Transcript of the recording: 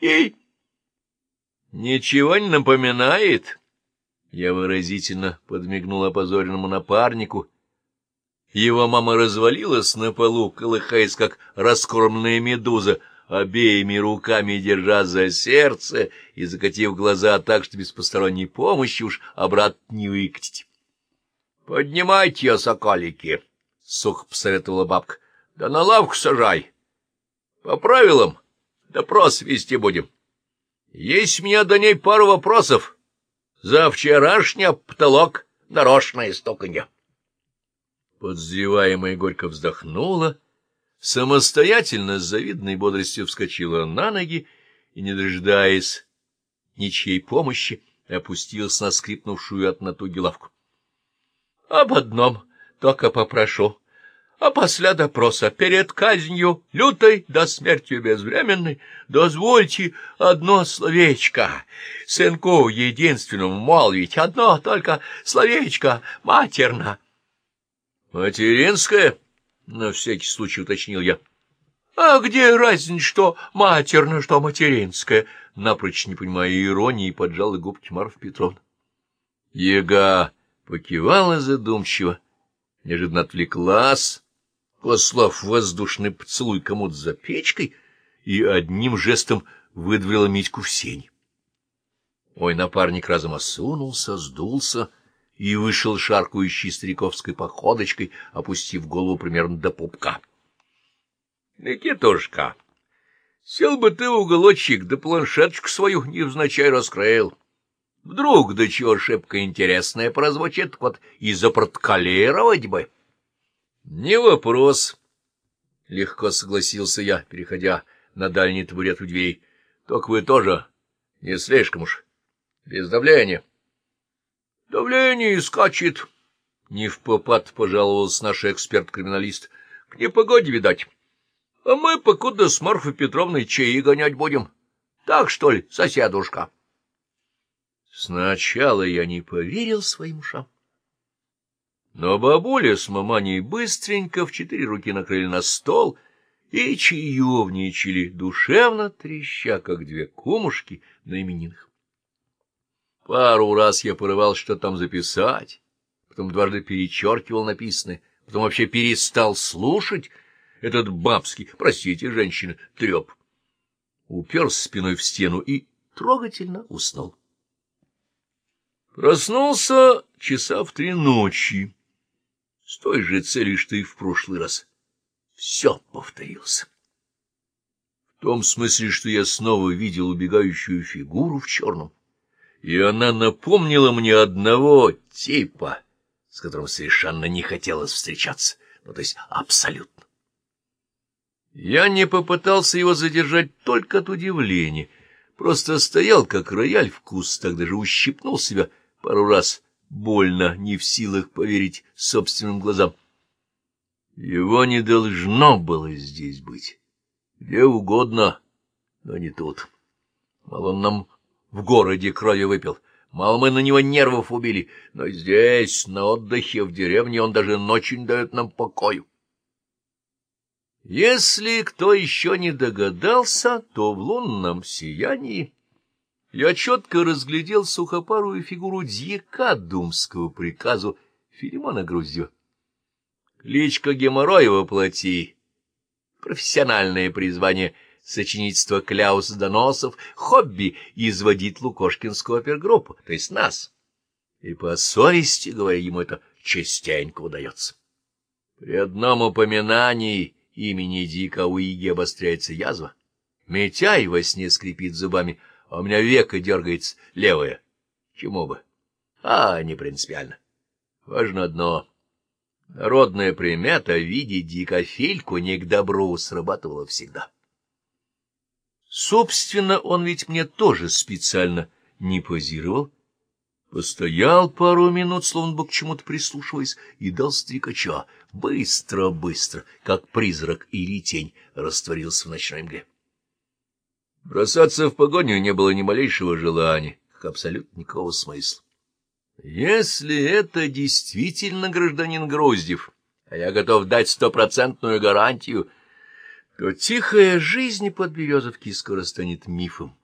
ей. Ничего не напоминает? Я выразительно подмигнул опозоренному напарнику. Его мама развалилась на полу, колыхаясь, как раскормленная медуза, обеими руками держа за сердце и закатив глаза так, что без посторонней помощи уж обратно не выкатить. — Поднимайте, соколики, — сухо посоветовала бабка. — Да на лавку сажай. По правилам допрос вести будем. Есть у меня до ней пару вопросов. За вчерашний потолок нарочное стуканье. Подзреваемая горько вздохнула, самостоятельно с завидной бодростью вскочила на ноги и, не дожидаясь ничьей помощи, опустилась на скрипнувшую от натуги лавку. — Об одном только попрошу а после допроса перед казнью лютой до смерти безвременной дозвольте одно словечко, сынку единственному молвить, одно только словечко матерно. — Материнское? — на всякий случай уточнил я. — А где разница, что матерно, что материнское? — напрочь не понимая иронии, поджала губки Марфа Петровна. Ега покивала задумчиво, неожиданно отвлеклась, послав воздушный поцелуй кому-то за печкой, и одним жестом выдворила Митьку в сень. Мой напарник разом осунулся, сдулся и вышел шаркающей стариковской походочкой, опустив голову примерно до пупка. — Никитушка, сел бы ты в уголочек, да планшеточку свою невзначай раскроил. Вдруг да чего шибко интересное прозвучит, вот и запроткалировать бы. — не вопрос. Легко согласился я, переходя на дальний табурет у дверей. Только вы тоже не слишком уж. Без давления. Давление скачет. Не в попад пожаловался наш эксперт-криминалист. К непогоде, видать. А мы покуда с Марфой Петровной чаи гонять будем. Так, что ли, соседушка? Сначала я не поверил своим ушам. Но бабуля с маманей быстренько в четыре руки накрыли на стол и чаевничали, душевно треща, как две кумушки на именинах. Пару раз я порывал что там записать, потом дважды перечеркивал написанное, потом вообще перестал слушать этот бабский, простите, женщина, треп. Уперся спиной в стену и трогательно уснул. Проснулся часа в три ночи с той же целью, что и в прошлый раз. Все повторилось. В том смысле, что я снова видел убегающую фигуру в черном, и она напомнила мне одного типа, с которым совершенно не хотелось встречаться, ну, то есть абсолютно. Я не попытался его задержать только от удивления, просто стоял, как рояль в кустах, даже ущипнул себя пару раз — больно, не в силах поверить собственным глазам. Его не должно было здесь быть. Где угодно, но не тут. Мало он нам в городе крови выпил, мало мы на него нервов убили, но здесь, на отдыхе, в деревне, он даже ночью не дает нам покою. Если кто еще не догадался, то в лунном сиянии я четко разглядел сухопарую фигуру дьяка думского приказу Филимона Груздева. Кличка геморроева плоти, профессиональное призвание сочинительства кляус доносов, хобби изводить Лукошкинскую опергруппу, то есть нас. И по совести, говоря, ему это частенько удается. При одном упоминании имени Дика у Иги обостряется язва. Митяй во сне скрипит зубами — а у меня века дергается левое. Чему бы? А, не принципиально. Важно одно. Народная примета видеть дикофильку не к добру срабатывала всегда. Собственно, он ведь мне тоже специально не позировал. Постоял пару минут, словно бы к чему-то прислушиваясь, и дал стрекача. Быстро-быстро, как призрак или тень, растворился в ночной мгле. Бросаться в погоню не было ни малейшего желания, как абсолютно никакого смысла. Если это действительно гражданин Груздев, а я готов дать стопроцентную гарантию, то тихая жизнь под Березовки скоро станет мифом.